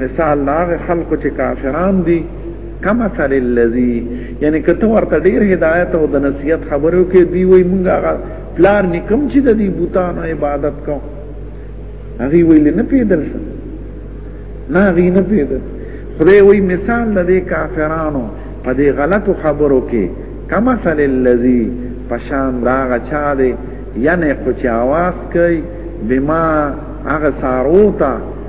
مثال دا هغه خلکو چې کافران دي کما تل الذي یعنی کته ورته ډیر هدایت او د نصیحت خبرو کې دی وای مونږه پلار نکم چې د دې بوتانو عبادت کو هغه ویل نه پیدل نه هغه نه پیدل خدای وای مثال د دې کافرانو په دې غلطو خبرو کې کما تل الذي پشان دا غچا دی یعنی خو چې आवाज کوي بما هغه ساروتا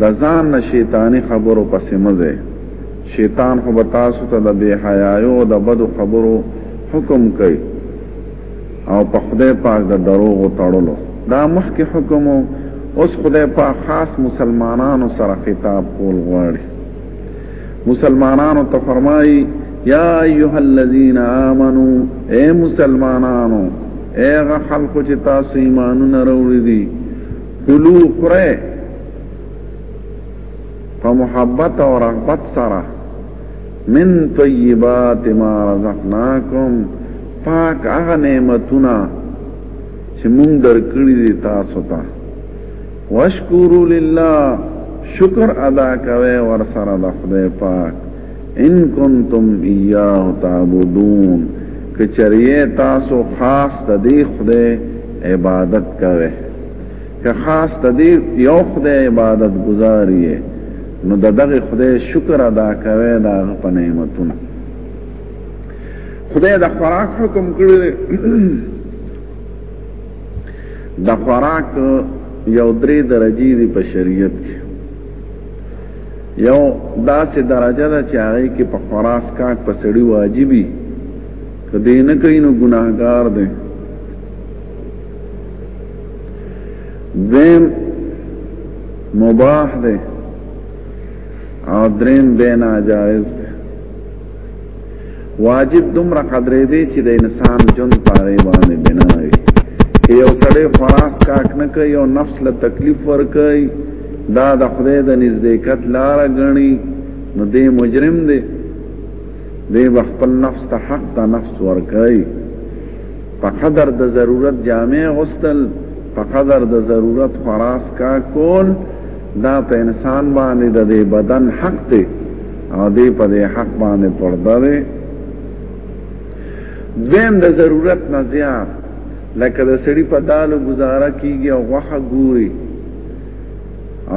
د ځان نه شیطاني خبرو پسې مه ځئ، شیطان خو به تاسو ته د بې حیایو او د بدو خبرو حکم کوي او په خدای پاک د دروغو تړلو. دا مخکې حکم و، اوس خدای پاک خاص مسلمانانو سره خطاب کول غواړي، مسلمانانو ته فرمایي، یا ایها الذین آمنو، ای مسلمانانو، ای هغه خلکو چې تاسو ایمانونه راوړي دي، کلو خره په محبت او رغبت سره من طیبات ما رزقناکم پاک هغه نعمتونه چې مونږ درکړي دي تاسو ته واشکرو لله شکر ادا کوي ور سره د خدای پاک ان کنتم ایاه تعبدون کچریه تاسو خاص د دې خدای عبادت کوئ که خاص د دې یو خدای عبادت گزار یې نو د دغه خدای شکر ادا کوي دا په نعمتونو خدای د خوراک حکم کړی د خوراک یو درې درجې دي په شریعت کې یو داسې درجه ده چې هغه کې په خراس کاک په سړی واجبي کدی نه کین ګناهګار دی دیم مباح دی او دریم بے ناجائز دی واجب دومره قدرې دی چې د انسان جون پاره باندې بنا وي که یو سړی خلاص کاک نه کوي او نفس له تکلیف ور کوي دا د خدای د نزدېکت لار غني نو دې مجرم دی دې خپل نفس ته حق ته نفس ور کوي په قدر د ضرورت جامع غستل په قدر د ضرورت خراس کا کول دا په انسان باندې د دې بدن حق دی او دې په دې حق باندې پرده دی دیم د ضرورت نه زیات لکه د سړی په دالو گزاره کیږي او غوخه ګوري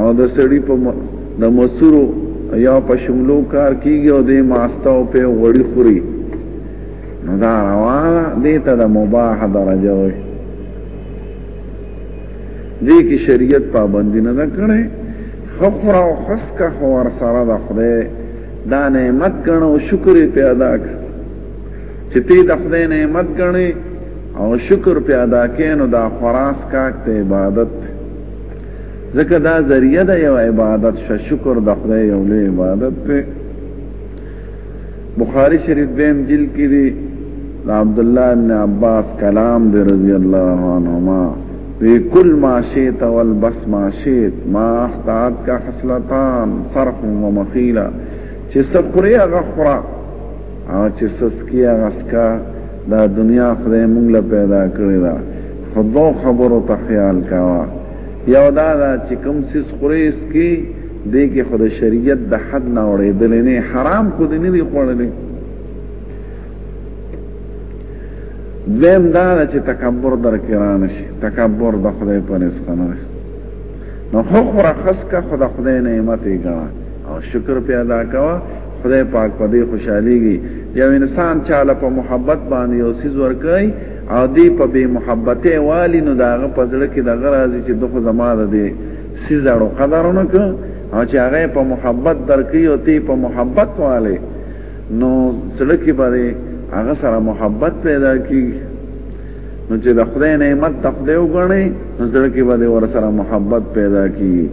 او د سړی په د مسورو یا په شملو کار کیږي او د ماستا او په وړي خوري نو دا روانه دې ته د مباح درجه وي دې کې شریعت پابندی نه ده کړې خفر او خسک خور سره د خدای دا نعمت ګڼو شکر په ادا کړ چې تی د خدای نعمت ګڼې او شکر په ادا کینو دا خراس کاک ته عبادت ځکه دا ذریعہ د یو عبادت ش شکر د خدای یو لوی عبادت ته بخاری شریف دیم جل کی دی دا عبداللہ ابن عباس کلام دی رضی اللہ عنہما وی کل ما شیط والبس ما شیط ما احتاعت کا خسلتان صرف و مخیلہ چه سکری اغا خورا او چه سسکی اغا سکا دا دنیا خدای مونږ له پیدا کړی دا خدو خبرو ته خیال کاوه یو دا دا چې کوم سیس خوري سکی دې کې خو د شریعت د حد نه اړېدل نه حرام خو دې نه دی خوړلې دویم دا چې تکبر در کې رانه شي تکبر د خدای په نسخه نه نو خو خره خس کا خدا خدای نعمت یې ګڼه او شکر په ادا کوا خدای پاک په دې خوشحاليږي یو انسان چاله په محبت باندې او سیز ورکړي او دی په بی محبته والی نو داغه پزړه کې دغه راځي چې دغه زما ده سیزړو قدرونه کو او چې هغه په محبت درکې او تی په محبت والے نو سړی کې باندې هغه سره محبت پیدا کی نو چې د خدای نعمت د خدای وګڼي نو سړی کې باندې ور سره محبت پیدا کی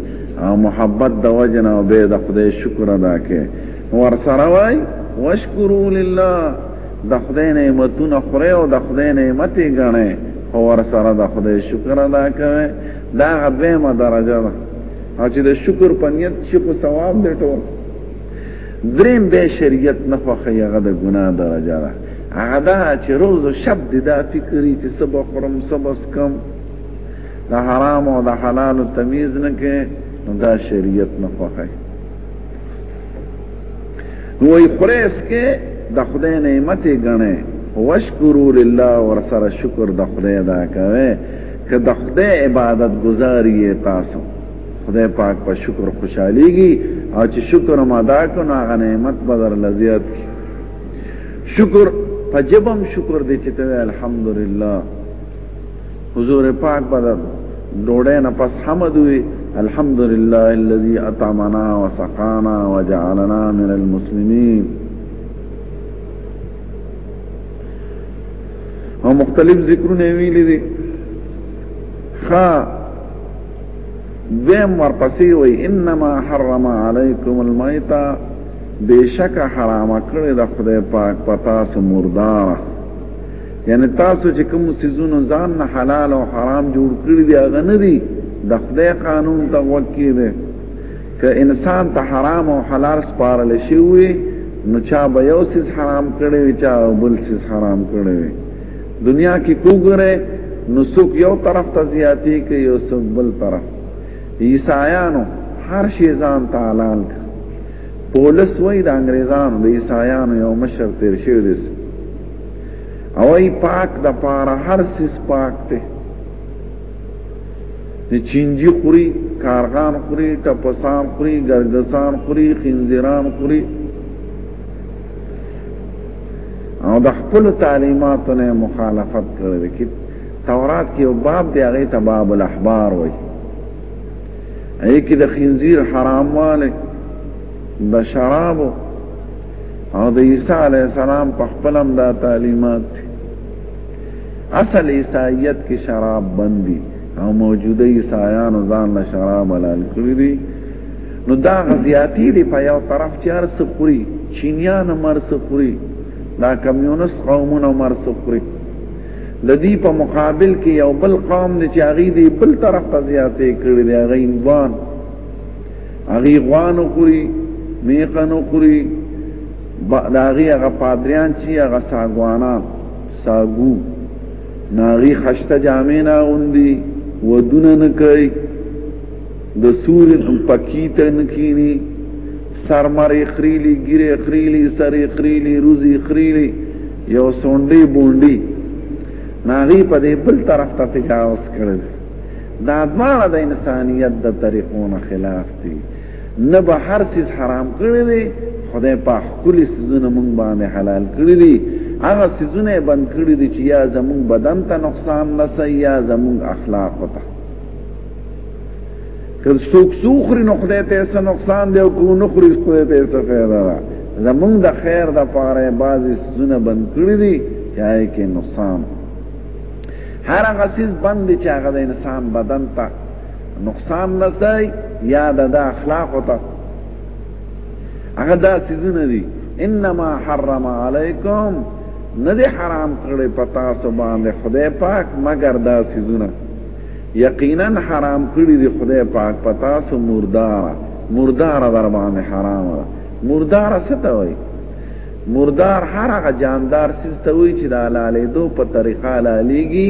او محبت د وجه نه به د خدای شکر ادا کې ور سره وای واشکرو لله د خدای نعمتونه خوري او د خدای نعمت یې غني او ور سره د خدای شکر ادا کوي دا غدویمه درجه ده او چې د شکر په نیت چې خو ثواب دی ټول دریم به شریعت نه خوښي هغه د ګناه درجه ده هغه دا چې روز او شب دې دا فکرې چې سبا خورم سبا سکم د حرام او د حلال تمیز نه کې نو دا شریعت نه خوښي نو یې خریس کې د خدای نعمت غنه واشکرو لله ورسره شکر د خدای دا کوي که د خدای عبادت گزار یې تاسو خدای پاک په شکر خوشاليږي او چې شکر مادا کو نو هغه نعمت بدر لذیات کی شکر پجبم شکر دې چې ته الحمدلله حضور پاک بدر ډوډۍ نه پس حمد وي الحمدلله الذي اطعمنا وسقانا وجعلنا من المسلمين او مختلف ذکرونه ویلي دي خا دیم ورپسې وي انما حرم علیکم المیتہ بشک حرام کړی د خدای پاک پتا سو مردار یعنی تاسو چې کوم سيزونو ځان نه حلال او حرام جوړ کړی دی هغه نه دی د خدای قانون ته وکیده که انسان ته حرام او حلال سپارل شي وي نو چا به یو سیس حرام کړی وي چا بل سیس حرام کړی وي دنیا کې کوګره نو څوک یو طرف ته زیاتی کوي یو څوک بل طرف عیسایانو هر شی ځان ته حلال کړ پولیس وای د انګریزانو د عیسایانو یو مشر تیر شوی دی او ای پاک د پاره هر سیس پاک ته چې چینجی خوري کارغان خوري ټپسان خوري ګرګسان خوري خنزیران خوري او د خپل تعلیماتو نه مخالفت کړی کی تورات کې یو باب دی هغه ته باب الاحبار وایي ای کې د خنزیر حرام واله د شراب او د عیسی علی السلام په خپلم دا تعلیمات اصل عیسایت کې شراب بندي او موجوده عیسایانو ځان له شراب حلال کړی دي نو دا غزیاتی دی په یو طرف چې هر څه خوري چینیان هم هر څه خوري دا کمیونست قومونه هم هر څه خوري د دې په مقابل کې یو بل قوم دی چې هغه دی بل طرف ته زیاتې کړی دی هغه انوان هغه غوانو خوري میخانو خوري دا هغه پادریان چې هغه ساګوانان ساګو ناغي خشته جامې نه غوندي ودونه نه کوي د سور پکیت نه کینی سر مری خریلی ګیره خریلی سری خریلی روزی خریلی یو سونډي بونډي ناغي په دې بل طرف ته تجاوز کړل دا دواړه د انسانیت د طریقونو خلاف دي نه به هر څه حرام کړی دی خدای په خولي سيزونه مونږ باندې حلال کړی دي هغه سيزونه بند کړی دي چې یا زمون بدن ته نقصان رسي یا زمون اخلاق ته که څوک سوخري نو خدای ته څه نقصان دی او کو نو خوري خدای ته څه فائدہ ده زمون د خیر د پاره بعضی سيزونه بند کړی دي چاہے کې نقصان هر هغه سیز بند چې هغه د انسان بدن ته نقصان رسای یا د اخلاق ته هغه دا سيزونه دي انما حرم علیکم نه دي حرام کړی پتا سو باندې خدای پاک مگر دا سيزونه یقینا حرام کړی دی خدای پاک پتا سو مردار مردار در باندې حرام ده مردار څه ته وایي مردار هر هغه جاندار سیز ته وی چې د حلالې دو په طریقه حلالېږي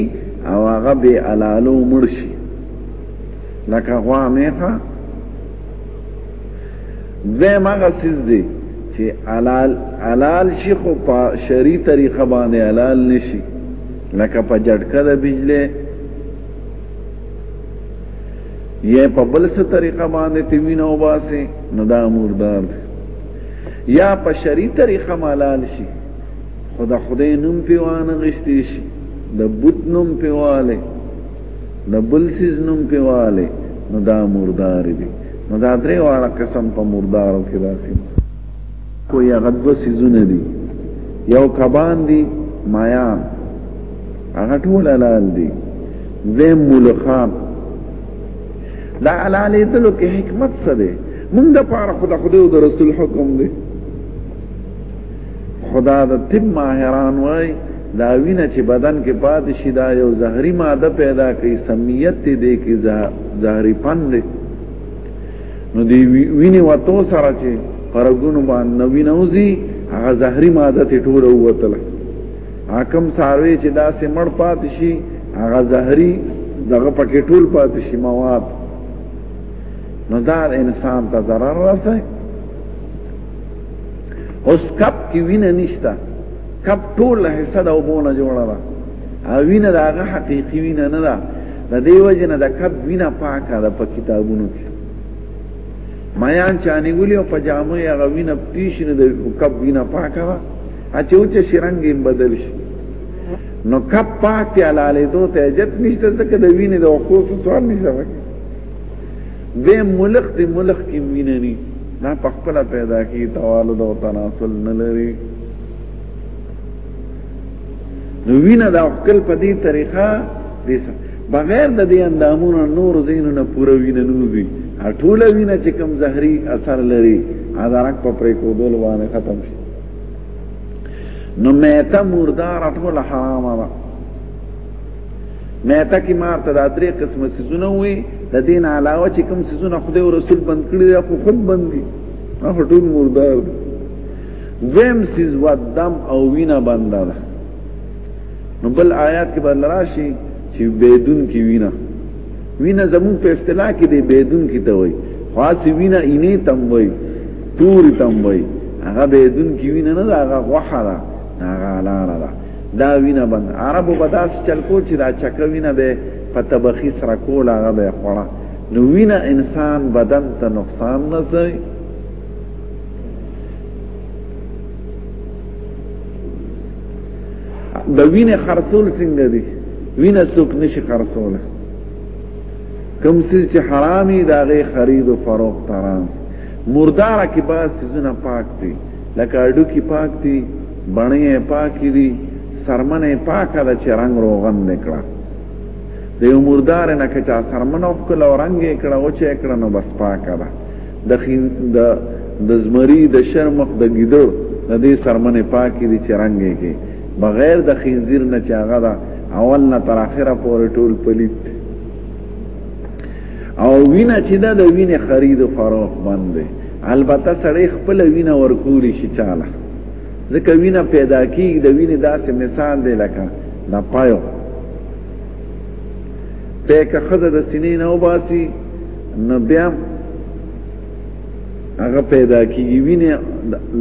او هغه به حلالو مرشي لکه غوا میخه زم هغه سیز دی چې حلال حلال شي خو په شری طریقه باندې حلال نشي لکه په جټکه د بجلی یې په بل څه طریقه باندې تیمینه وباسي نو دا مردار دی یا په شری طریقه مالال شي خو د خدای نوم پیوانه غشتي شي د بوت نوم پیواله د بل سیز نوم پیواله نو دا مردار دي نو دا درې واړه قسم په مردارو کې داخل کو یا غدو سیزونه دي یو کبان دي مایان هغه ټول حلال دي زم ملخان دا حلالې دلو کې حکمت څه دی مونږ د پاره خدا خدای او د رسول حکم دی خدا د طب ماهران وای دا وینه چې بدن کې پات شي دا یو زهري ماده پیدا کوي سمیت دې کې زهري پند نو دی ویني وته سره چې پرګونو باندې وینوزي هغه زهري ماده ته ټوله وتله حکم ساروي چې دا سمړ پات شي هغه زهري دغه پکې ټول پات شي مواد نو دا انسان ته ضرر رسي اوس کپ کې وینه نشته کپ ټول حصہ د وبونه جوړه ده او وینه دا هغه حقيقي وینه نه ده د دې وجه نه د کپ وینه پاکه ده په کتابونو کې میان چانی ویلی او په جامو یې هغه وینه تیش نه د کپ وینه پاکه ده اچو چې شرنګ یې بدل شي نو کپ پاک ته لاله دوته جت نشته ځکه د وینې د وقوس سوال نشته به ملک دی ملک کی مینه نی نا پخپل پیدا کی توالد او تناسل نه لري نو وینه د خپل په دې طریقه دې بغیر د دې اندامونو نور زینو نه پوره وینه نوزي ټول وینه چې کم زهري اثر لري ادارک په پرې کودل باندې ختم شي نو مېته مردار ټول حرام ده میته کې مار ته دا درې قسمه سيزونه وي د دین علاوه چې کوم سيزونه خدای او رسول بند کړی دی خو خود بند دي هغه ټول مردار دي دویم سیز و دم او وینا بنده ده نو بل آیات کې بدل راشي چې بدون کې وینا وینا زمون په اصطلاح کې دی بدون کې ته وای خاص وینا اینه تم وای تور تم وای هغه بدون کې وینا نه ده هغه وحره هغه لاره ده دا وینه بند عربو به داس چل کو چې دا چکه وینه به په طبخي سره کول هغه به خوړه نو وینه انسان بدن ته نقصان نه زی د وینه خرصول څنګه دی وینه څوک نشي خرصول کوم چې حرامي داغه خرید او فروخت حرام مردار کې بعض سيزونه پاک دي لکه اډوکی پاک دی بڼې پاکې دي سرمنه پاکه ده چې رنگ روغن نکړه د یو مردار نه که چا سرمنه وکړه او رنگ یې کړه او چې کړه نو بس پاکه ده د د د زمری د شرمخ د ګیدړ د دې سرمنه پاکې دي چې رنگ یې کې بغیر د خنزیر نه چې هغه ده اول نه تر اخره پورې ټول پلیت او وینه چې دا د وینې خرید او فروخت باندې البته سړی خپل وینه ورکولی شي چاله ځکه وینه پیدا کیږي د وینې داسې مثال دی لکه د پایو پیکه خزه د سینې نه وباسي نو بیا هغه پیدا کیږي وینه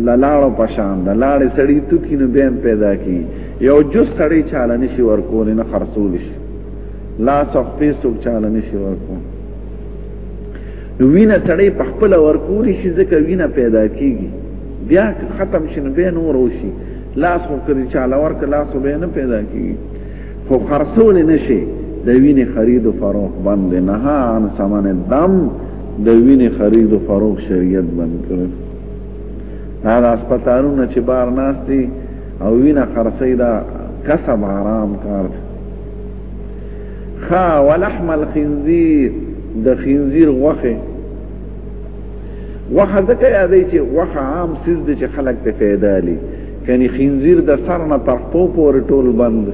لالاړو پشان د لاړې سړی تو کینو بیا پیدا کیږي یو جز سړی چاله نشي ورکول نه خرصول شي لاس او خپې څوک چاله نشي ورکو نو وینه سړی په خپل ورکول شي ځکه وینه پیدا کیږي بیا ختم شنه به نور وشي لاس خو کړي چاله ورک لاس به نه پیدا کیږي خو خرڅول نشي د وینې خرید او فروخ بند نه ان سامان دم د وینې خرید او فروخ شریعت بند کړو دا د هسپتالونو چې بار ناشتي او وینه خرڅي دا کسب حرام کار دی خا ولحم الخنزير د خنزير غوخه وخه ځکه یادې چې وخه عام سیز د چې خلک ته پیدا لي کني خنزير د سر نه تر خپو پورې ټول بند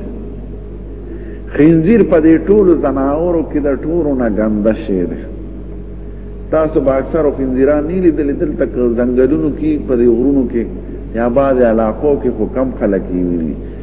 خنزير په دې ټول زناورو کې د ټورو نه ګنده شي ده تاسو به اکثر خنزيران نه لیدل دلته ځنګلونو کې په دې غرونو کې یا بعض علاقو کې حکم خلک ویلي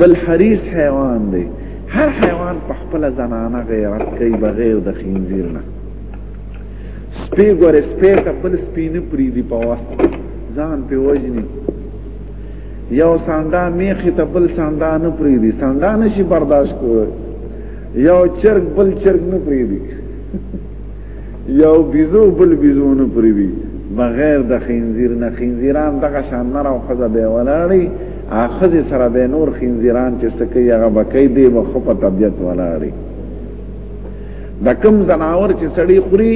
بل حریص حیوان دی هر حیوان په خپل زنانه غیرت کوي بغیر د خنزیر نه سپی ګوره سپی ته بل سپی نه پریدي په واس ځان په وجني یو ساندا میخی ته بل ساندا نه پریدي ساندا نشي برداشت کوي یو چرګ بل چرګ نه پریدي یو بیزو بل بیزو نه پریوي بغیر د خنزیر نه خنزیران دغه شان نه راو خزه به ولاړی اخزه سره به نور خنزیران چې سکه یغه بکې دی و خو په طبیعت ولاړی د کم زناور چې سړی خوري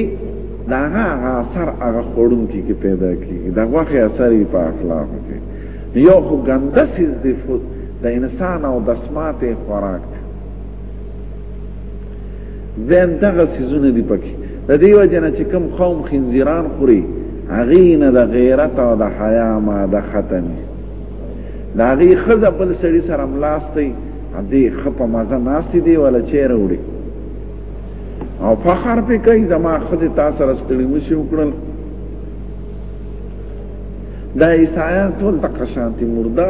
دا هغه اثر هغه خورون کې کې پیدا کیږي دا واخې اثر یې په اخلاق کې یو خو ګنده سیز دی د انسان او د سماعت خوراک زم دغه سيزونه دی پکې د دې وجنه چې کم قوم خنزیران خوري هغه نه د غیرت او د حیا ما د ختم دا غي خزه بل سړي سره ملاستي دې خپه مزه ناشتي دی ولا چیر وړي او فخر په کوي زما خزه تاسو سره ستړي مشي وکړل دا عیسایان ټول تقشانتی مرده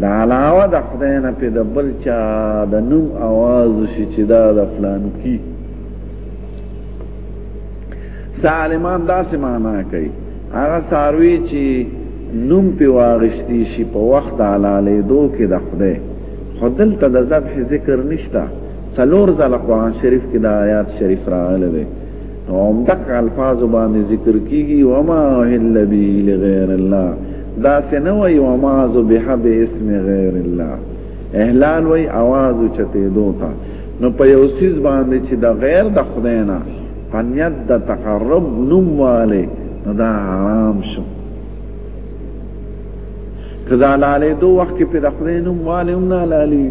د علاوه د خدای نه په د بل چا د نوم اواز شي چې دا د فلان کی سالمان داسې معنا کوي هغه ساروی چې نوم په واغشتي شي په وخت علالې دو کې د خدای خدل ته د ذبح ذکر نشتا سلور ځله قرآن شریف کې د آیات شریف راغلی دی هم دک الفاظ باندې ذکر کیږي وما اهل به لغیر الله دا سنه وی وما ذبح باسم غیر الله اهلال وی आवाज چته دوتا نو په یو سیز باندې چې د غیر د خدای نه پنیت د تقرب نوم والے نو دا حرام شو کذا لاله دو وخت کې په خدای نوم والے هم نه لاله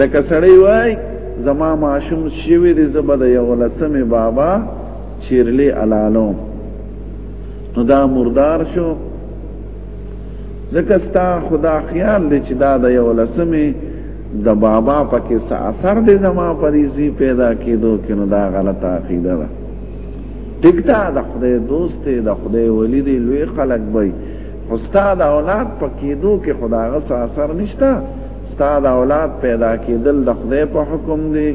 لکه سړی وای زما ماشوم شوی دی زبه د یو لسمې بابا چیرلی علالو نو دا مردار شو ځکه ستا خدا خیال دی چې دا د یو لسمې د بابا پکې څه اثر دی زما په دې زی پیدا کېدو کې نو دا غلطه عقیده ده ټیک ده د خدای دوست دی د خدای ولی دی لوی خلک وي استاد اولاد پکې دوه کې خداغه اثر نشته ستا د اولاد پیدا کېدل د خدای په حکم دی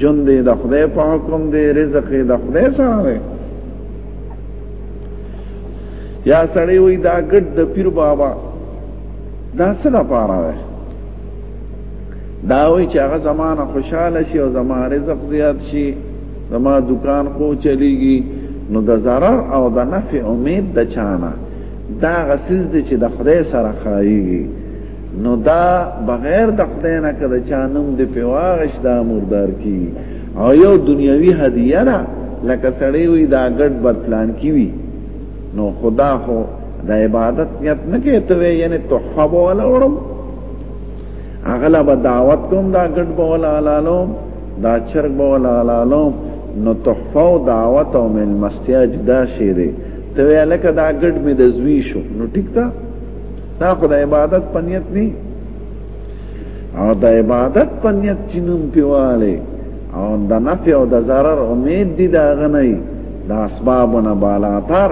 جون دی د خدای په حکم دی رزق دی د خدای سره دی یا سړی وای دا ګډ د پیر بابا دا څه لپاره دی دا وای چې هغه زمانہ خوشاله شي او زما رزق زیات شي زما دکان خو چلیږي نو د zarar او د نفع امید د چانه دا غسیز دی چې د خدای سره خایيږي نو دا بغیر د خدای نه کده چانم د پیواغش دا مردار کی او یو دنیوي هدیه را لکه سړی وي دا ګډ بتلان کی وی نو خدا خو د عبادت نیت نه کوي ته یعنی تحفه بوله وړم اغلب دعوت کوم دا ګډ بوله علالو دا چرګ بوله علالو نو تحفه او دعوت او مل مستیاج دا شی دی ته لکه دا ګډ می د زوی شو نو ټیک ده دا خو د عبادت په نیت نه او د عبادت په نیت چې نوم پیواله او د نفع او د ضرر امید دي دا غنی د اسبابونه بالاتر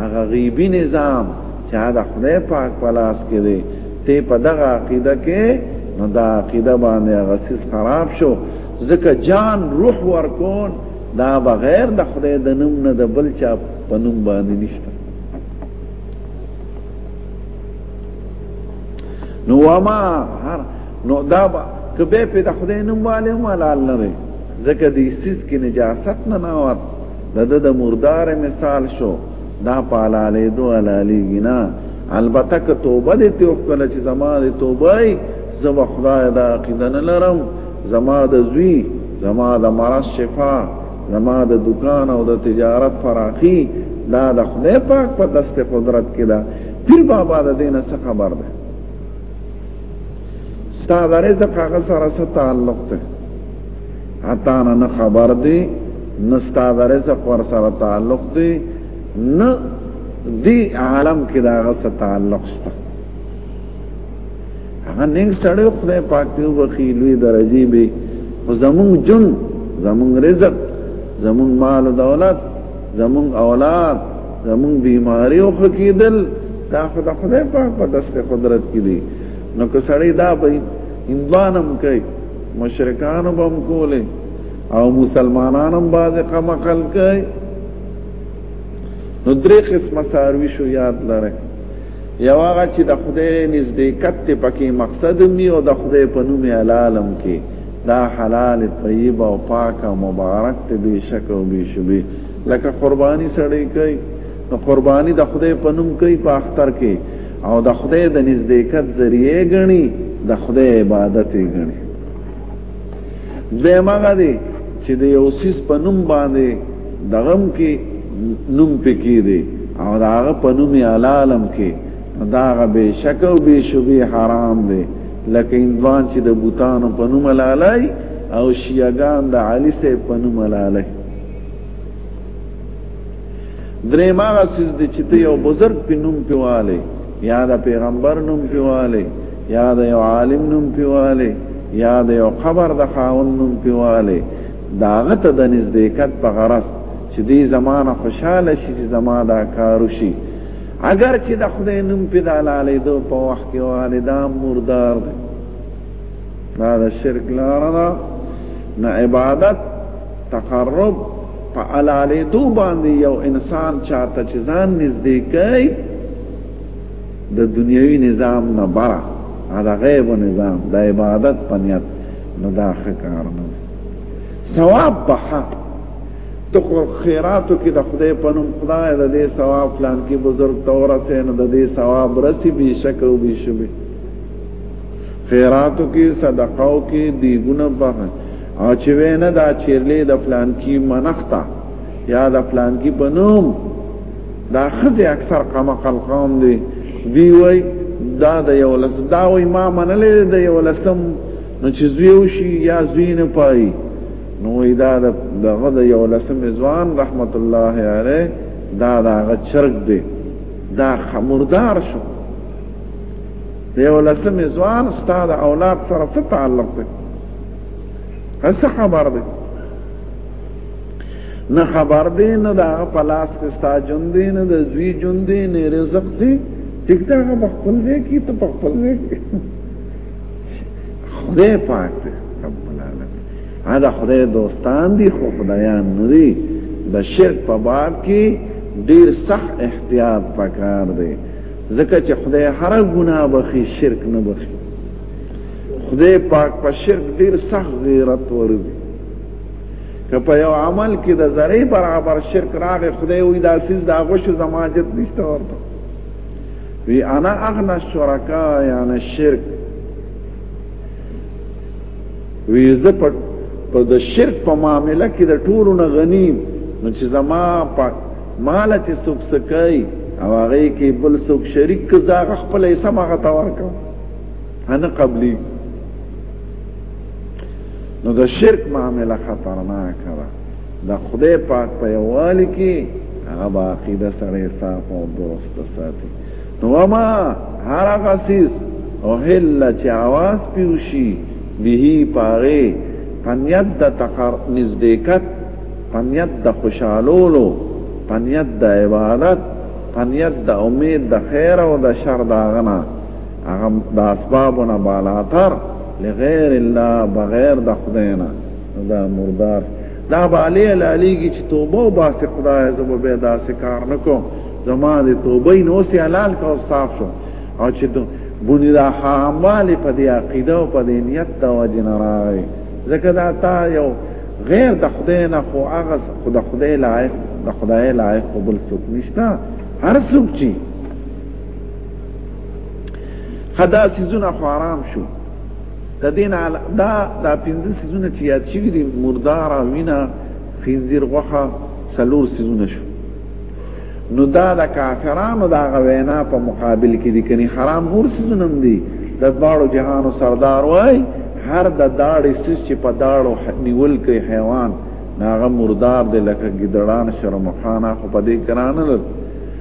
هغه غیبی نظام چې دا خدای پاک په لاس کې دی ته په دغه عقیده کې نو دا عقیده باندې غسیس خراب شو ځکه جان روح ورکون دا بغیر د خدای د نوم نه د بل چا په نوم باندې نشته نو وما هر نو دا با کبه په د خدای نوم والے هم حلال نه دی ځکه د سیس کې نجاست نه ناوت د د مردار مثال شو دا په حلالې دو حلالې نه البته که توبه دې ته وکړه چې زما دې توبه ای زه خدای دا عقیده نه لرم زما د زوی زما د مرض شفا زما د دکان او د تجارت فراخي دا د خدای پاک په دست قدرت کې ده پیر بابا د دینه څه خبر ده ستا د رزق هغه سره څه تعلق ده حتی نه خبر دی نه ستا د رزق ور سره تعلق دی نه دی عالم کې دا هغه څه تعلق شته هغه ننګ سړی خدای پاک ته وبخي لوی درجه به خو زمون جون زمون رزق زمون مال او دولت زمون اولاد زمون بیماری او خکیدل دا خدای خدای پاک په دسته قدرت کې دی نو که سړی دا به هندوانم کوي مشرکان به هم کوله او مسلمانانم باز قمقل کوي نو درې قسمه ساروي شو یاد لره یو هغه چې د خدای نزدېکت ته پکې مقصد می او د خدای په نوم حلالم کې دا حلال طیب او پاک او مبارک ته به شک او به شبي لکه قرباني سړی کوي نو قرباني د خدای په نوم کوي په اختر کې او د خدای د نزدېکت ذریعہ غني د خدای عبادت غني دویم هغه دی چې د یو سیس په نوم باندې دغم کې نوم پکې دی او دا هغه په نوم علالم کې دا هغه به شک او به شوبې حرام دی لکه اندوان چې د بوتانو په نوم علالای او شیعاګان د علی سه په نوم علالای درې ما سیس دی چې ته یو بزرګ په نوم پیواله یا د پیغمبر نوم پیواله یا د یو عالم نوم پیواله یا د یو خبر د خاون نوم پیواله داغه ته د نزدېکت په غرض چې دې زمانه خوشاله شي چې زما دا کار وشي اگر چې د خدای نوم په دلالې دو په وخت کې والدا مردار دی دا د شرک لار ده نه عبادت تقرب په علالې دو باندې یو انسان چاته چې ځان نږدې کوي د دنیوي نظام نه بره دا غیب نظام د عبادت په نیت نو دا ښه کار نه دی ثواب به حق ته خو خیراتو کې د خدای په نوم خدای د دې ثواب پلان کې بزرګ ته ورسې نو د دې ثواب رسی به شک او به شوبه خیراتو کې صدقاو کې دیګونه به او چې وینه دا چیرلې د پلان کې منښتا یا د پلان کې په نوم دا خزه اکثر قام قلقام دی دی وای دا د یو لس دا وای ما منلې د یو لسم نو چې زویو شي یا زوی نه پای نو دا د دغه د یو لسم ځوان رحمت الله علیه دا دغه چرګ دی دا خمردار شو د یو لسم ځوان ستاد اولاد سره څه تعلق دی هڅه خبر دی نه خبر دی نه دا په لاس کې ستا جون دی نه د زوی جون دی نه رزق دی ټیک دا په خپل ځای کې ته په خپل ځای کې خدای پاک دی رب العالمین دا خدای دوستان دی خو خدایان نه دی د شرک په باب کې ډیر سخت احتیاط پکار دی ځکه چې خدای هر ګناه بخي شرک نه بخي خدای پاک په شرک ډیر سخت غیرت ورزي که په یو عمل کې د ذره برابر شرک راغی خدای وی دا سیز دا غوش زماجت نشته ورته وی انا اغنا الشرکا یعنی شرک وی زه په د شرک په معاملې کې د ټولو نه غنی نو چې زما په مال چې څوک سکای او هغه کې بل څوک شریک کزا خپل یې سمغه تا ورکو انا قبلی نو د شرک معامله خطرناک ده د خدای پاک په یووالي کې هغه به عقیده سړی صاف او درست ساتي نو وما هر هغه سیز او هله چې اواز پیوشي به پاغې پنیت د تقر نزدېکت پنیت د خوشحالولو پنیت د عبادت پنیت د امید د خیر او د شر داغنه هغه د اسبابونه بالاتر لغیر الله بغیر د خداینا دا مردار دا بالی لالی کی چې توبه او باس خدای زو به داسې کار نکوم زما د توبه نو سي حلال کا او صاف شو او چې بونی دا حرام والی په دې عقیده او په دې نیت دا وجن راغی ځکه دا تا یو غیر د خدای نه خو هغه خدای خدای لایق د خدای لایق بل څوک نشته هر څوک چې خدا سيزونه خو آرام شو د دین دا دا پنځه سيزونه چې یاد شوی دي مردار وینا خنزیر غوخه سلور سيزونه شو نو دا د کافرانو دا غوینا په مقابل کې دي کني حرام نور سيزونه هم دي د دواړو جهانو سردار وای هر د داړې سیس چې په داړو نیول کې حیوان ناغه مردار دی لکه ګډړان شرمخانه خو په دې کرانه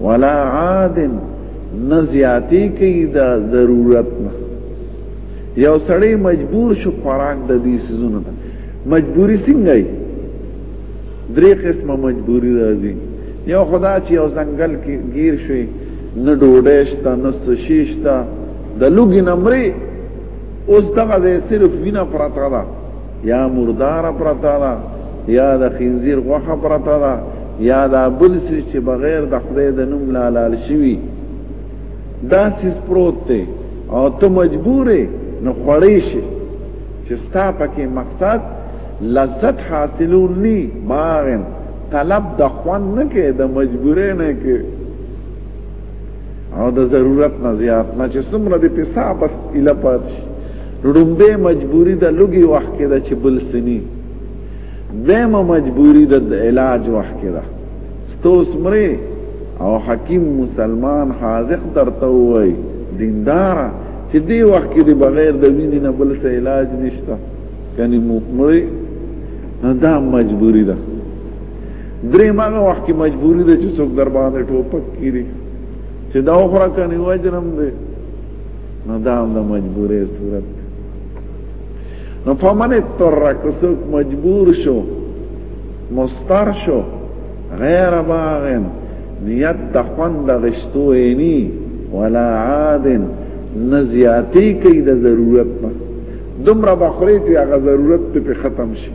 ولا عاد نزیاتی کی دا ضرورت نه یو سړی مجبور شو خوراک د دې سيزونو ته مجبوری څنګه ای درې قسمه مجبوری راځي یو خدا چې یو ځنګل کې گیر شوی نه ډوډۍ شته نه سشي شته د لوګي نمرې اوس دغه صرف وینا پراته ده یا مردار پرته ده یا د خنزیر غوښه پرته ده یا دا بل څه چې بغیر د خدای د نوم نه حلال شوی دا سیس پروت دی او ته مجبور نه خړې شي چې ستا پکې مقصد لذت حاصلون ني باغن طلب د خوان نه کې د مجبورې نه کې او د ضرورت نه زیات نه چې څومره د پیسې بس اله پات شي ړومبه مجبوری د لګي وخت کې د چې بل سني دیمه مجبوری د علاج وخت کې ده ستوس مری او حکیم مسلمان حاضق درته وای دیندار چې دی وخت کې دی بغیر د وینې نه بل څه علاج نشته کني مری دا مجبوری ده درې ماغه وخت کې مجبوری ده چې څوک در باندې ټوپک کړي چې دا وخره کني وجرم دی نو دا هم د مجبورې صورت نو فمن اضطر که څوک مجبور شو مستر شو غیر باغن نیت د خوند د غشتو عیني ولا عادن نه زیاتې کوي د ضرورت نه دومره بخورې چې هغه ضرورت ته په ختم شي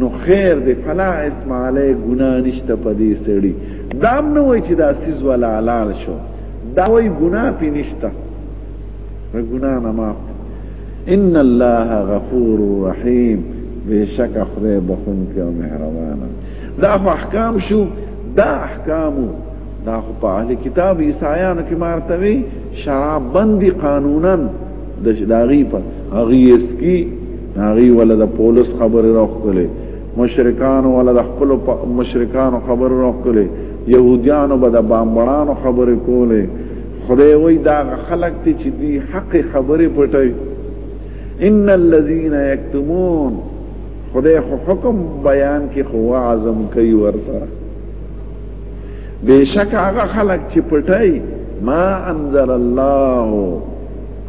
نو خیر دی فلا اسم علی ګناه نشته په دې سړي دام نه وای چې دا سیز ولا حلال شو دا وای ګناه پی نشته ګناه نه معاف ان الله غفور رحیم بشک خدای بخون کې او مهربان دا احکام شو دا احکام دا خو په اهل کتاب عیسایانو کې مارتوي شراب بندي قانونا د داغي په هغه اسکی هغه ول د پولیس خبره راخلې مشرکانو ولا د خپل مشرکانو خبر راکولې يهوديانو به د بامبړانو خبرې کولې خدای وای دا خلق ته چې دی حق خبرې پټي ان الذين يكتمون خدای خو حکم بیان کې خو اعظم کوي ورته بشک هغه خلق چې پټای ما انزل الله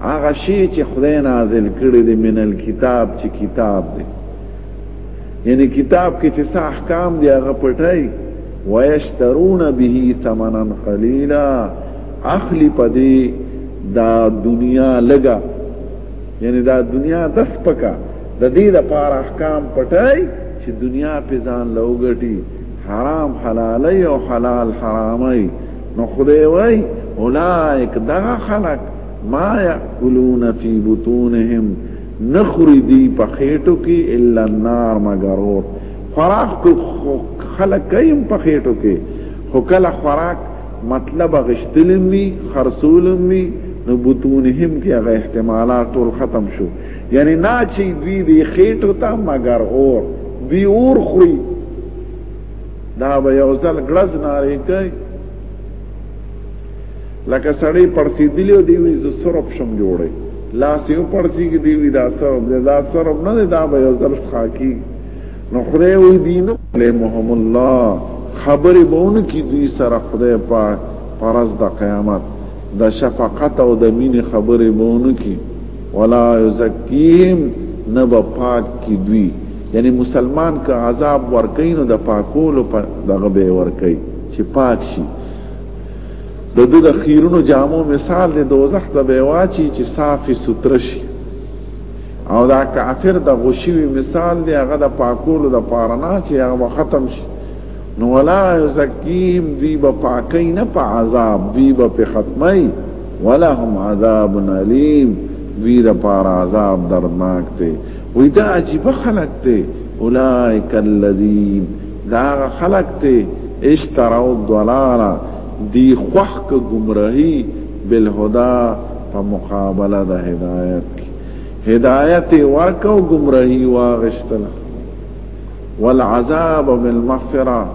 هغه شی چې خدای نازل کړی دی من الكتاب چې کتاب دی یعنی کتاب کې چې څه احکام دی هغه پټای ويشترون به ثمنا قليلا اخلی پدی دا دنیا لگا یعنی دا دنیا دس پکا د دې لپاره احکام پټای چې دنیا په ځان لوګټي حرام حلالي او حلال حرامي نو خدای وای اولائک دا خلق ما یاکلون فی بطونهم نخوری دی په خېټو کې الا النار مگر اور خوراک کو خلک کيم په خېټو کې خو کله خوراک مطلب غشتلم وی خرصولم وی نو بطونهم کې هغه احتمالات ټول ختم شو یعنی نا چې دوی دې خېټو ته مگر اور دوی اور خوري دا به یو ځل ګړز ناری کوي لکه سړی پړسېدلی او دی وی زه سرپ شم جوړی لاس یو پړسېږي دی وی دا سرپ دی دا سرپ نه دی دا به یو ځل څښا کېږي نو خدای وی دی نه علمهم الله خبرې به ونکړي دوی سره خدای پاک په ورځ د قیامت د شفقت او د مینې خبرې به ونکړي ولا یزکیهم نه به پاک کړي دوی یعنی مسلمان که عذاب ورکوي نو د پاکولو دغه به یې ورکوي چې پاک شي د د د خیرونو جامو مثال د دوزخ د بیواچی چې صافي سترشي او دا کافر د غشوي مثال دی هغه د پاکولو د پارنا چې هغه ختم شي نو ولا یزکیم دی به پاکي نه په عذاب دی به په ختمي ولا هم عذاب الیم وی د پار عذاب درناک دی وی دا عجیب خلق دی اولائک الذین دا هغه خلق ته اشتراو الضلاله دی خوخ ک گمراهی بالهدى په مقابله د هدایت هدایت ورکو گمراهی واغشتل والعذاب بالمغفره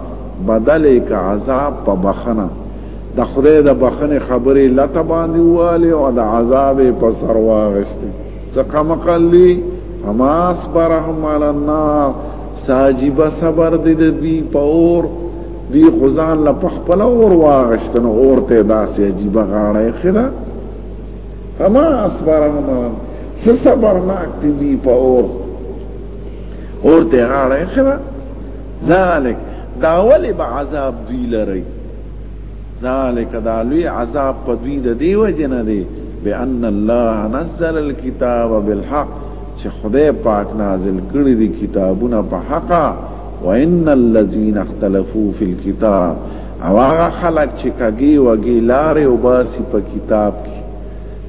بدل ک عذاب په بخنه د خدای د بخنه خبرې لته باندې واله او د عذاب په سر واغشتل څه قمقلی فما اصبرهم على النار ساجیب صبر دې د دوی په اور دی خزان لا پخپل اور واغشتن اور ته داسې عجیب غاړه خدا فما اصبرنا من څه صبرناک دی دی په اور اور ته غاړه خدا ذالک دا ولی به عذاب دی لري ذالک دا لوی عذاب په دوی د دیو جن دی بان الله نزل الكتاب بالحق چې خدای پاک نازل کړي دي کتابونه په حق وان الذين اختلفوا في الكتاب او هغه خلک چې کګي وګي لارې او باسي په کتاب کې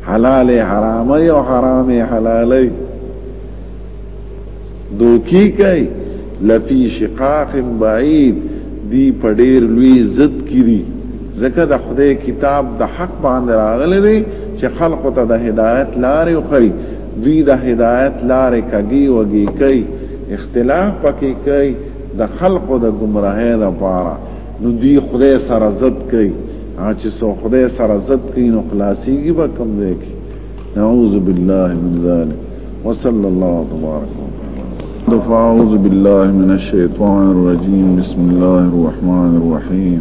حلال حرام او حرام حلال دوکي کوي لفي شقاق بعيد دی په ډېر لوی ضد کې دي ځکه د خدای کتاب د حق باندې راغلی دی چې خلق ته د هدایت لارې وخی دوی د هدایت لارې کږې وږې کوي اختلاف پکې کوي د خلقو د گمراهۍ لپاره نو دوی خدای سره ضد کوي چې سو خدای سره ضد کوي نو خلاصيږي به کوم ځای کې نعوذ بالله من ذلك وصلى الله تبارك وتعالى فاعوذ بالله من الشيطان الرجيم بسم الله الرحمن الرحيم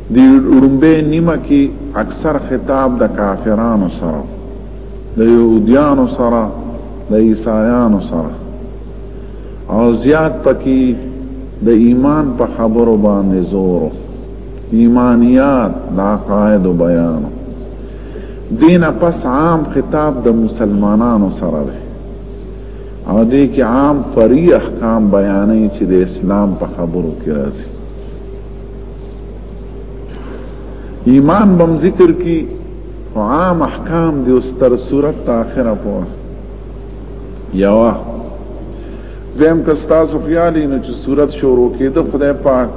دی رومبه نیمه کې اکثر خطاب د کافرانو سره د يهوديانو سره د عیسایانو سره او زیات پکې د ایمان په خبرو باندې زور ایمانیات دا قائد بیان دین پس عام خطاب د مسلمانانو سره دی او دې کې عام فری احکام بیانې چې د اسلام په خبرو کې راځي ایمان بم ذکر کی عام احکام دی اوس تر صورت تا اخره پوه یوا زم که تاسو خیالي نو چې صورت شروع کېده خدای پاک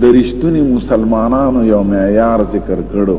د رښتونی مسلمانانو یو معیار ذکر کړو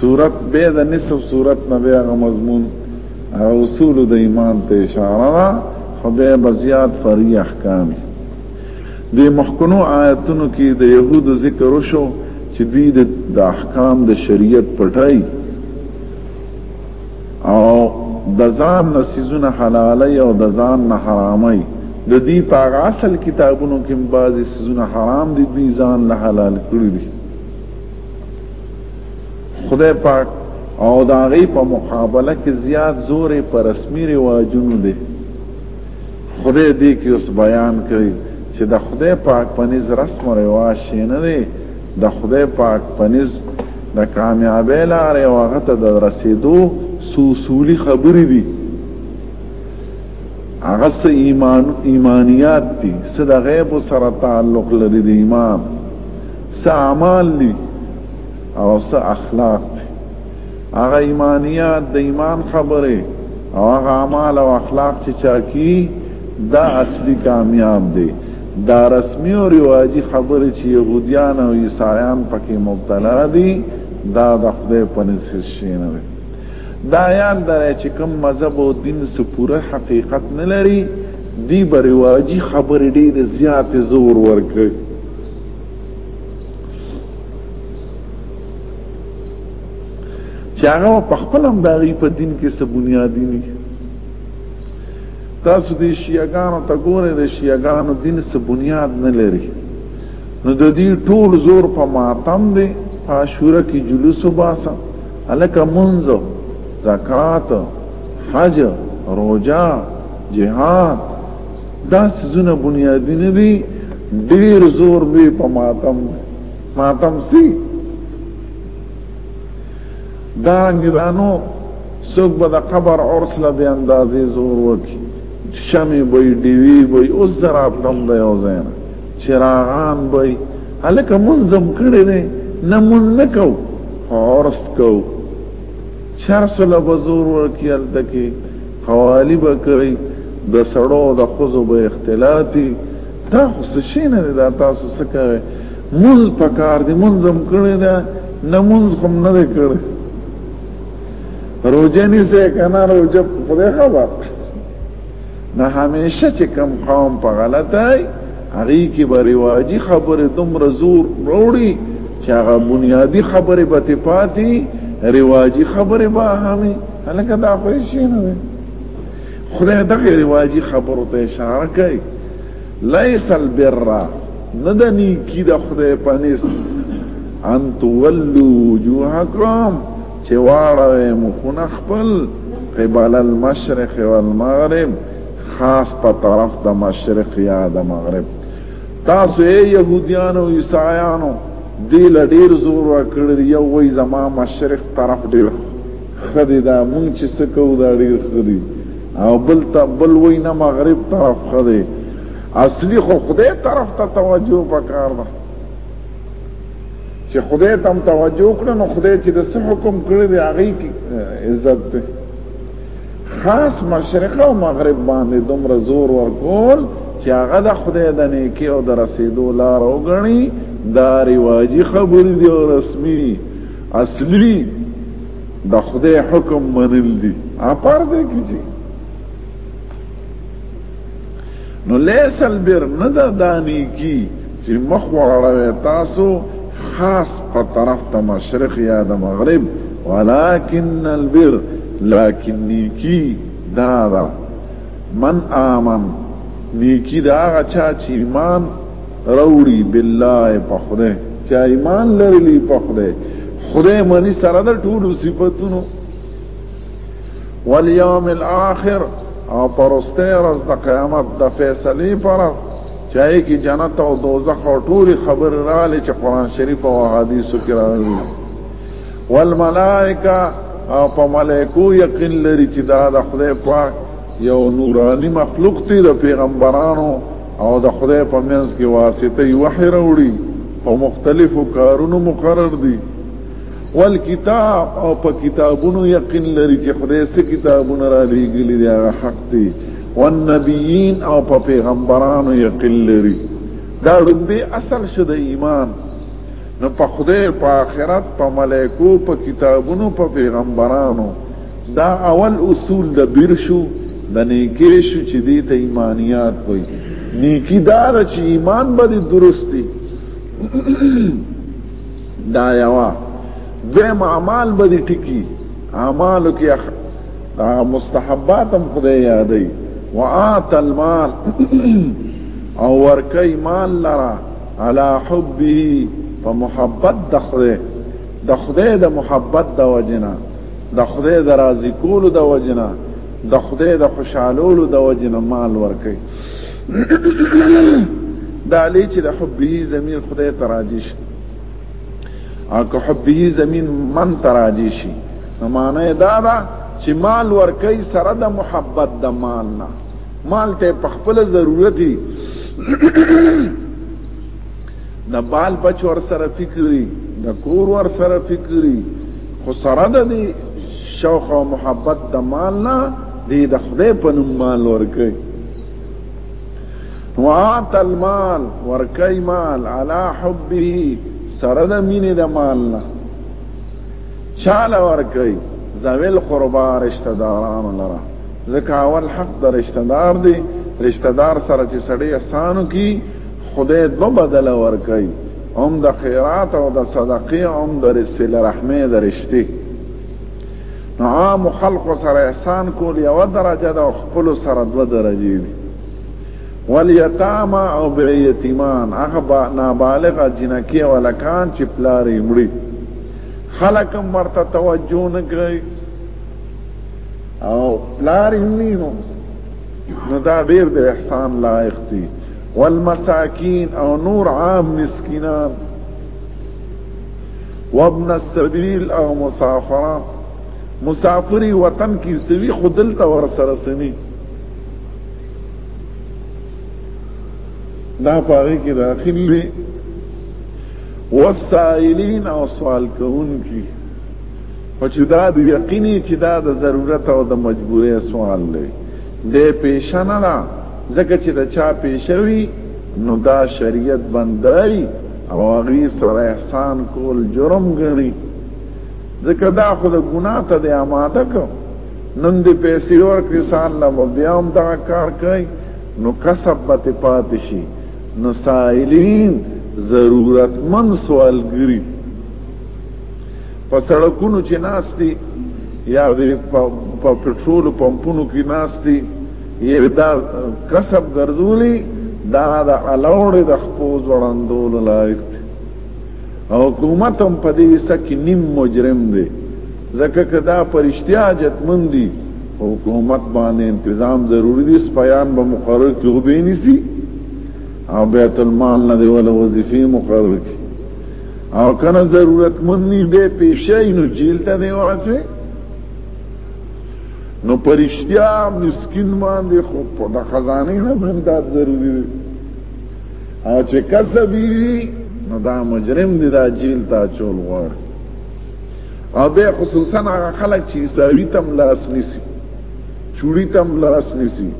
صورت به د نصف صورت نه به هغه مضمون هغه اصول د ایمان ته اشاره ده خو به بزیات فری احکام د مخکنو آیتونو کې د يهودو ذکر وشو چې دوی د احکام د شریعت پټای او د ځان نسیزونه حلالي او د ځان نه حرامي د دې په اصل کتابونو کې بعضي سيزونه حرام دي دوی ځان له حلال کړی دي خدای پاک او دا غي په مقابله کې زیات زور پر رسمي رواجونو دی خدای دې کې اوس بیان کړي چې د خدای پاک پنځ رسم او رواج شینه دی د خدای پاک پنځ د کامیابی لارې او هغه ته د رسیدو سوسولي خبرې دي هغه سه ایمان ایمانیات دي سه د غیب سره تعلق لري د ایمان څه اعمال دي او څه اخلاق دي هغه ایمانیات د ایمان خبره او هغه اعمال او اخلاق چې چا کی دا اصلي کامیاب دي دا رسمي او رواجی خبره چې يهوديان او عیسایان پکې مبتلا دي دا د خدای په نسبت شي نه وي دا یان درې چې کوم مذهب او دین څخه پوره حقیقت نه لري دی برواجی خبرې ډېر زیات زور ورکړي چې هغه په خپل هم داغي په دین کې څه بنیادی نه تاسو دې شیعاګانو ته ګورئ د شیعاګانو دین څه بنیاد نه لري نو د دې ټول زور په ماتم دی عاشوره کې جلوس وباسه الکه منځ زکات حج روزه جهاد دا سيزونه بنيادي نه دي ډېر زور به په ماتم ماتم سي دا انګرانو څوک به د قبر عرس له به اندازې زور وکي شمې به ډیوي به اوس زرات لم دی او زین چراغان به هلکه منظم کړی دی نه مون نه کو عرس کو چر سره به زور وکي هلته کې قوالی به کوي د سړو د خزو به اختلاطي دا خو څه شي نه دی دا تاسو څه کوي مونځ په کار دی مونځ هم کړی دا نه مونځ هم نه دی کړی روجه نیسه کنه روجه په دې خبر نه همیشه چې کم قوم په غلطای هغه کې به رواجی خبره دومره زور وروړي چې هغه بنیادی خبره به پاتې رواجی خبره به همي هلکه دا خو یې شي نه خدای دغه رواجی خبرو ته اشاره کوي ليس البر ندني کی د خدای پنيس ان تولوا وجوهکم چې واړوي مخونه خپل قبل المشرق والمغرب خاص په طرف د مشرق یا د مغرب تاسو یې يهوديانو عیسایانو دې لډیر زور ورکړ یو وای زما مشرق طرف ډیر خدي دا مونږ چې څه کوو دا ډېر ښه دي او بل ته بل وایي نه مغرب طرف ښه دی اصلي خو خدای طرف ته توجه پکار ده چې خدای ته هم توجه کړه نو خدای چې د څه حکم کړی دی هغې کې عزت دی خاص مشرق او مغرب باندې دومره زور ورکول چې هغه د خدای د نیکي او د رسېدو لار وګڼي دا رواجي خبرې دي او رسمي اصلي د خدای حکم منل دي اپار دې کیږي نو لیس البر نه دا دانی کی چې مخ وړوي تاسو خاص په طرف ته مشرق یا د مغرب ولكن البر لكن نیکی دا دا من آمن نیکی دا غچا چې ایمان روړي بالله په خدای چې ایمان لرلی په خدای خدای منی سره د ټولو صفاتونو والیوم الاخر او پرسته ورځ د قیامت د فیصله پر چاہے کی جنت او دوزخ او ټول خبر را لې چې قران شریف او حدیثو کې راغلي والملائکه او په ملائکو یقین لري چې دا د خدای پاک یو نورانی مخلوق دی د پیغمبرانو او د خدای په منځ کې واسطه یې وحی راوړي او مختلفو کارونو مقرر دي ول کتاب او په کتابونو یقین لري چې خدای سه کتابونه را لېږلي دي هغه حق دي والنبیین او په پیغمبرانو یقین لري دا لومبي اصل شو د ایمان نو په خدای په آخرت په ملائکو په کتابونو په پیغمبرانو دا اول اصول د بیر شو د نیکی شو چې دې ته ایمانیات وایي نیکی دار چې ایمان به درستی دا یوا دویم اعمال به دې ټکی اعمالو کې مستحبات هم خدای یادای وآت المال او ورکی مال لرا علا حبه په محبت د خدای د خدای د محبت د وجنه د خدای د راضی کولو د وجنه د خدای د خوشحالولو د وجنه مال ورکي دا لې چې د حبه زمين خدای تراجي شي او که حبه زمين من تراجي شي معنی دا ده چې مال ورکي سره د محبت د مال نه مال ته په خپل ضرورتي د بال بچ ورسره فکري د کور ورسره فکري خو سره د دې شوق او محبت د مال نه دې د خدای په نوم مال ورکوي وآت المال ورکی مال علا حبه سره د مینې د مال نه چاله ورکی زویل قربا رشتہ دارانو لره ځکه اول حق د رشتہ دار دی رشتہ دار سره چې سړی احسانو کی خدای دو بدل ورکي هم د خیرات او د صدقې هم د رسل رحمه د رشتي نو عام خلق سره احسان کول یو درجه ده خپل سره دو درجه دي والیتاما او بی یتیمان هغه نابالغ جنکی ولکان چې پلاری مړي خلک مرته توجه نه کوي او پلاری نینو نو دا ډیر د احسان لایق دي والمساکین او نور عام مسکینان وابن السبیل او مسافران مسافری وطن کی سوی خودل تا ورسر سنی دا پاگی کی داخل لی والسائلین او سوال کون کی او چې دا د یقیني چې دا د ضرورت او د مجبورې سوال دی د پیشنه ځکه چې دا چا پیشوي نو دا شریعت بندري او هغه سره احسان کول جرم ګڼي ځکه دا خو د ګناه ته د آماده کو نن دې پیسې ورکړې سان له بیا هم دا کار کوي نو کسب به پاتې شي نو سائلین ضرورت من سوالګری په سړکونو چې ناشتي یا په پټرول پمپونو کې ناشتي یو دا کسب ګرځولي دا د الاوړې د خپو ځوړندولو لایق دی او حکومت هم په دې سکه نیم مجرم دی ځکه که دا پرشتیا جتمن دي حکومت باندې تنظیم ضروری دي سپیان به مقرر کې وبېنی سي او بیت المال نه دی ولا وظیفه مقرر کی او کنه ضرورت مند نه به پیشه نو جیل ته دی ورته نو پرشتیا مسکین باندې خو په د خزانه نه امداد ضروری دی او چې کسبی نو دا مجرم دی دا جیل تا چول غواړ او به خصوصا هغه خلک چې عیساوی تم لاس نیسی چوری تم لاس نیسی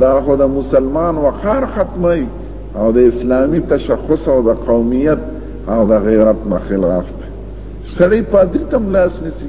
دا خو د مسلمان وقار ختمي او د اسلامی تشخص او د قومیت او د غیرت مخالفت سړی پادری تم لاس نیسی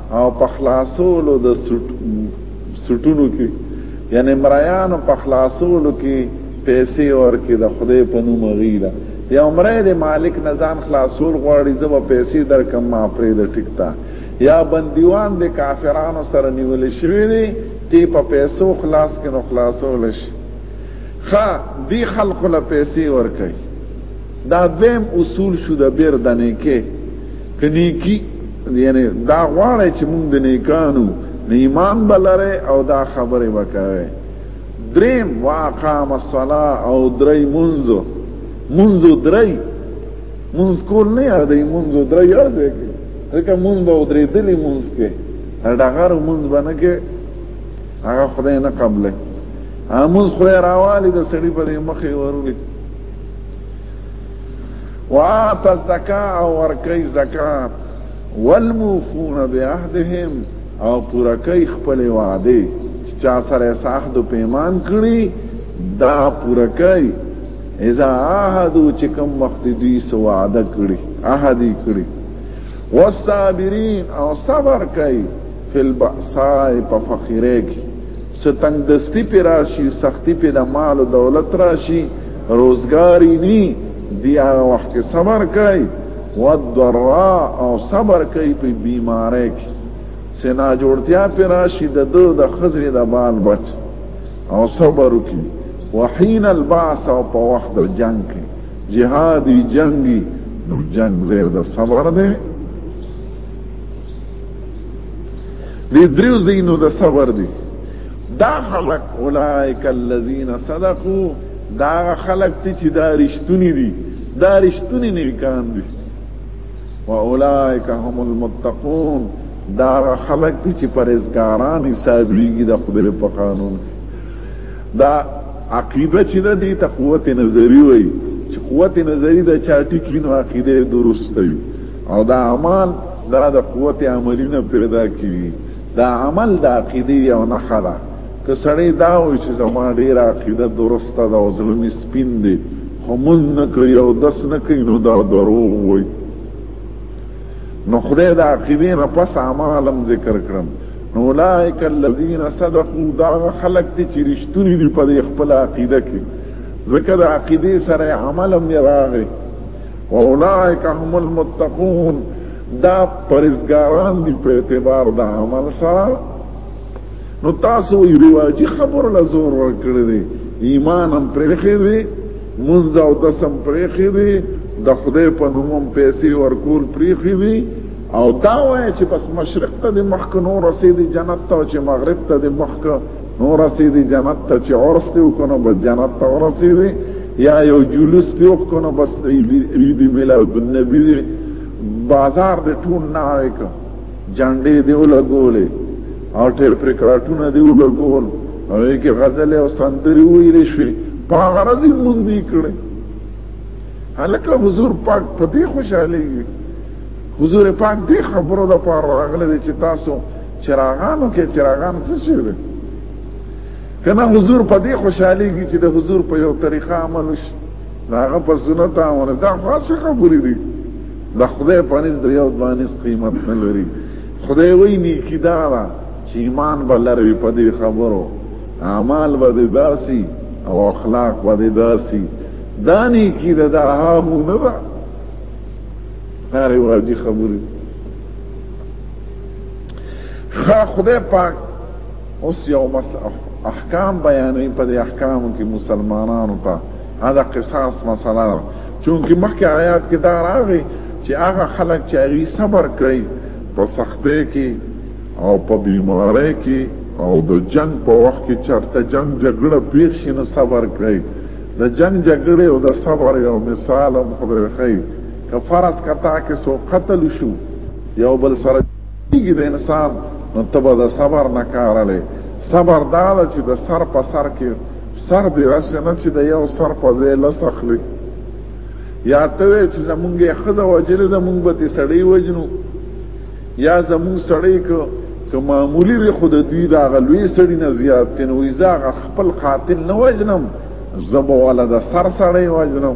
او په خلاصولو د سټونو کې یعنی مریانو په خلاصولو کې پیسې ورکې د خدای په نوم غیله یا عمره د مالک نزان خلاصول غواړي زو پیسې در کم ما پرې د ټیکتا یا بندیوان د کافرانو سره نیول شوی دی تی په پیسو خلاص کې نو خلاصول شي خا دی خلق له پیسې ورکي دا دویم اصول شو د بیر دنه کې کنيکی یعنی دا غواړی چې مونږ د نیکانو ایمان بلره او دا خبره وکړي دریم واقام الصلاه او درې منځ منځ درې منځ کول نه یاد دی منځ درې یاد دی ځکه منځ به درې دلی منځ کې دا غر منځ باندې کې هغه خدای نه قبله اموز خدای راوالی د سړی په مخې ورولې وآت الزکا او ورکی زکات والموفون بعهدهم او پورا کوي خپل وعده چا سره صاحب د پیمان کړی دا پورا کوي اذا عهدو چې کوم وخت دوی سو وعده کړی عهدی کړی والصابرین او صبر کوي فی البأساء په فقیره کې څه تنګدستی پې راشي سختی پې د مال و دولت راشي روزګاری نی دی هغه وخت کې صبر کوي والضراء او صبر کوي په بیماری کې څه ناجوړتیا پې راشي د ده د خزرې د بال بچ او صبر وکړي وحین البعث او په وخت د جنگ کې جهادي جنگي نو جنگ زیر د صبر دی دې دریو زینو د صبر دي دا خلق اولائک الذین صدقوا دا خلق چې دا رښتونی دي دا رښتونی نیکان دي واولائک هم المتقون دا خلق چې پرهیزګاران حسابيږي د خدای په قانون دا عقیده چې د دې ته قوت نظری وایي چې قوت نظری د چاټی کینو عقیده درسته وي او دا عمل دا د قوت عملی نه پیدا کیږي دا عمل د عقیده یو نه خلا که سړی دا وایي چې زما ډیره عقیده درسته ده او زړه مې سپین دی خو مونږ نه کوي او دس نه کوي نو دا دروغ وایي نو خدای د عقیده نه پس اعمالم ذکر کړم نو اولئک الذین صدقوا دا خلق دي چې رښتونی دي په خپل عقیده کې ځکه د عقیده سره عملم یې راغی واولائک هم المتقون دا پرزګاران دي په اعتبار د عمل سره نو تاسو یې رواجی خبر له زور ورکړی دی ایمان هم پرېخې دی مونږ او د سم پرېخې دی د خدای په نوم پیسې ورکول پرېخې دی او دا وایي چې بس مشرق ته د مخ نور رسیدي جنت ته چې مغرب ته د مخ نور رسیدي جنت ته چې اورسته وکړو به جنت ته ورسیدي یا یو جلوس دی وکړو بس عید میلاد النبی دی بازار د ټول نه وک جانډې دی ولګولې او ټیر پر کراټونه دی ولګول او کې غزل او سندري ویل شي په هغه ورځ مونږ دی کړې هلکه حضور پاک په دې خوشاله حضور پاک دې خبرو د پاره راغله چې تاسو چراغانو کې چراغان څه شي کنه حضور په دې خوشحاليږي چې د حضور په یو طریقه عمل وشي هغه په سنت عمل دا خاصه خبرې دي د خدای په نس د یو دانس قیمت نه لري خدای وایي نیکی دا ده چې ایمان به لري په دې خبرو اعمال به داسي او اخلاق به داسي دا نیکی دا د هغه نه ده دا یو راځي خبرې خدای پاک اوس یو بس احکام بیانوي په دې احکامو کې مسلمانانو ته دا قصاص مسله ده چونکه مخکې آیات کې دا راغی چې هغه خلک چې هغه صبر کوي په سختۍ کې او په بیمارۍ کې او د جنگ په وخت کې چرته جنگ جګړه پیښ شي نو صبر کوي د جنگ جګړې او د صبر یو مثال هم خدای ښیي که فرض کتا کې سو قتل شو یو بل سره کیږي د انسان نو ته به د صبر نه کار اړې صبر دا ده چې د سر په سر کې سر دې راسې نه چې د یو سر په ځای لس اخلي یا ته وې چې زمونږ یې ښځه وجلې ده مونږ به دې سړی وجنو یا زمونږ سړی که که معمولی وي خو د دوی د هغه لوی سړي نه زیات دی نو وایي زه هغه خپل قاتل نه وژنم زه به والا د سر سړی وژنم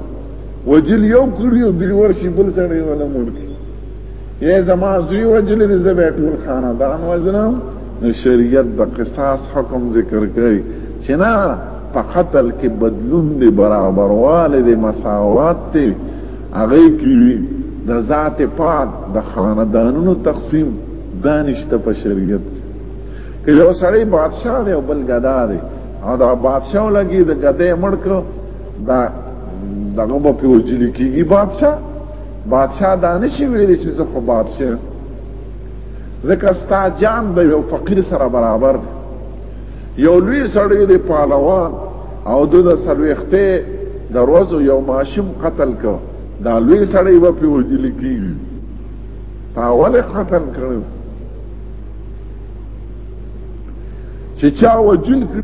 وجل یو کړي او درې ورشي بل سړی ولا مړ کړي یې زما زوی وجلې دې زه به ټول خاندان وجنم نو شریعت د قصاص حکم ذکر کوي چې نه په قتل کې بدلون دی برابرواله دی مساوات دی هغه کې د ذات پاک د خاندانونو تقسیم دانشته په شریعت کې یو سړی بادشاہ دی او بل غدا دی او دا بادشاہ لګي د غدې مړک دا دغه په وجلی کېږي بادشاہ بادشاہ دا نشي ویلي چې زه خو بادشاہ ځکه ستا جان د یو فقیر سره برابر دی یو لوی سړی دی پهلوان او د د سلوېختې د ورځو یو ماشوم قتل کړ دا لوی سړی به پې وجلي کېږي تا ولې قتل کړی چې چا وجل کړی